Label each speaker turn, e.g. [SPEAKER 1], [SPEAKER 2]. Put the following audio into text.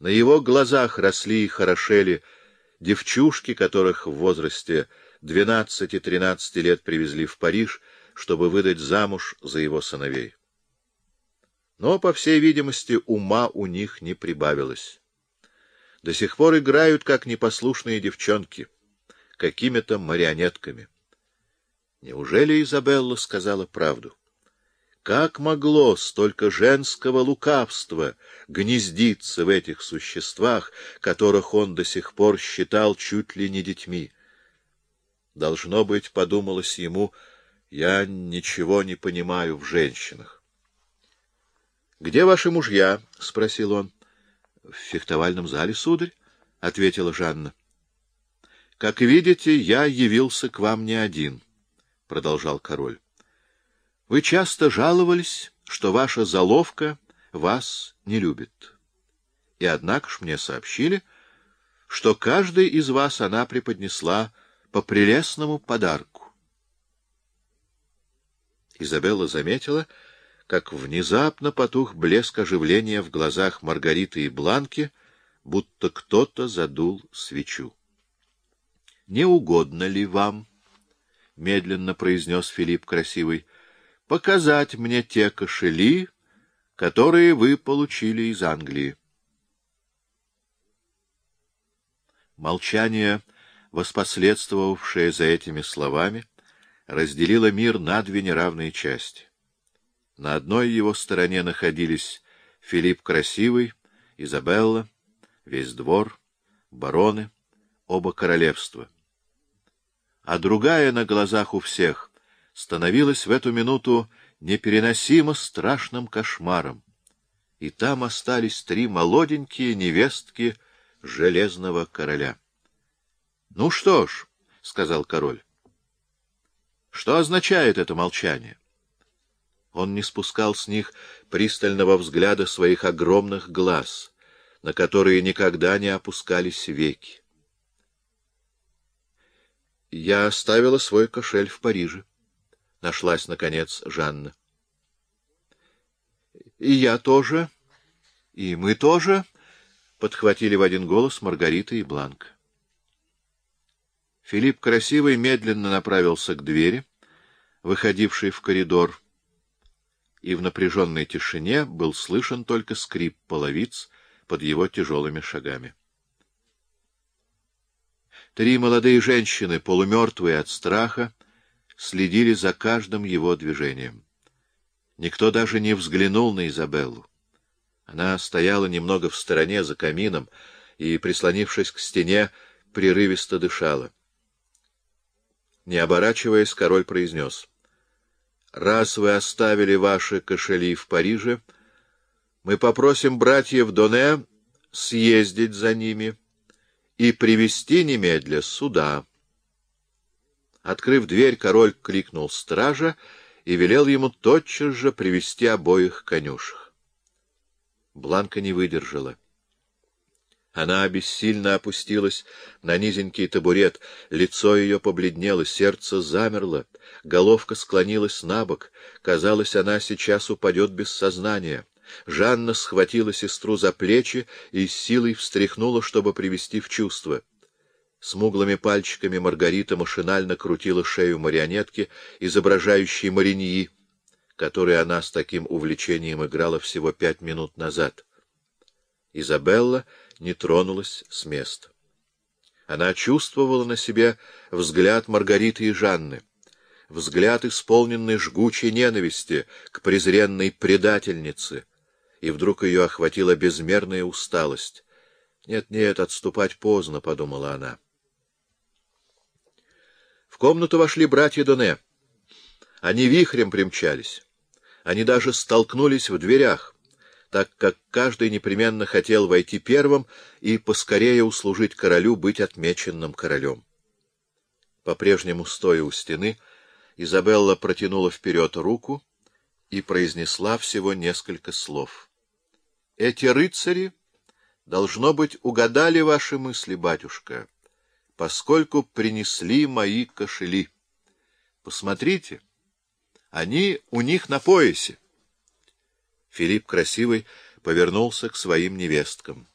[SPEAKER 1] На его глазах росли и хорошели девчушки, которых в возрасте 12-13 лет привезли в Париж, чтобы выдать замуж за его сыновей. Но, по всей видимости, ума у них не прибавилось. До сих пор играют, как непослушные девчонки, какими-то марионетками. Неужели Изабелла сказала правду? Как могло столько женского лукавства гнездиться в этих существах, которых он до сих пор считал чуть ли не детьми? Должно быть, подумалось ему, я ничего не понимаю в женщинах. — Где ваши мужья? — спросил он. — В фехтовальном зале, сударь, — ответила Жанна. — Как видите, я явился к вам не один, — продолжал король. — Вы часто жаловались, что ваша заловка вас не любит. И однако ж мне сообщили, что каждый из вас она преподнесла по прелестному подарку. Изабелла заметила, как внезапно потух блеск оживления в глазах Маргариты и Бланки, будто кто-то задул свечу. — Не угодно ли вам, — медленно произнес Филипп Красивый, — показать мне те кошели, которые вы получили из Англии? Молчание, воспоследствовавшее за этими словами, разделило мир на две неравные части. На одной его стороне находились Филипп Красивый, Изабелла, весь двор, бароны, оба королевства. А другая на глазах у всех становилась в эту минуту непереносимо страшным кошмаром. И там остались три молоденькие невестки железного короля. — Ну что ж, — сказал король, — что означает это молчание? — он не спускал с них пристального взгляда своих огромных глаз, на которые никогда не опускались веки. Я оставила свой кошель в Париже. Нашлась, наконец, Жанна. — И я тоже, и мы тоже, — подхватили в один голос Маргарита и Бланк. Филипп Красивый медленно направился к двери, выходившей в коридор, — и в напряженной тишине был слышен только скрип половиц под его тяжелыми шагами. Три молодые женщины, полумертвые от страха, следили за каждым его движением. Никто даже не взглянул на Изабеллу. Она стояла немного в стороне за камином и, прислонившись к стене, прерывисто дышала. Не оборачиваясь, король произнес — раз вы оставили ваши кошели в Париже, мы попросим братьев Доне съездить за ними и привести немедля сюда. Открыв дверь, король кликнул стража и велел ему тотчас же привести обоих конюшек. Бланка не выдержала. Она бессильно опустилась на низенький табурет, лицо ее побледнело, сердце замерло, головка склонилась на бок, казалось, она сейчас упадет без сознания. Жанна схватила сестру за плечи и силой встряхнула, чтобы привести в чувство. Смуглыми пальчиками Маргарита машинально крутила шею марионетки, изображающей Мариньи, которой она с таким увлечением играла всего пять минут назад. Изабелла не тронулась с места. Она чувствовала на себе взгляд Маргариты и Жанны, взгляд, исполненный жгучей ненависти к презренной предательнице, и вдруг ее охватила безмерная усталость. «Нет-нет, отступать поздно», — подумала она. В комнату вошли братья Доне. Они вихрем примчались. Они даже столкнулись в дверях так как каждый непременно хотел войти первым и поскорее услужить королю быть отмеченным королем. По-прежнему стоя у стены, Изабелла протянула вперед руку и произнесла всего несколько слов. — Эти рыцари, должно быть, угадали ваши мысли, батюшка, поскольку принесли мои кошели. Посмотрите, они у них на поясе. Филипп Красивый повернулся к своим невесткам.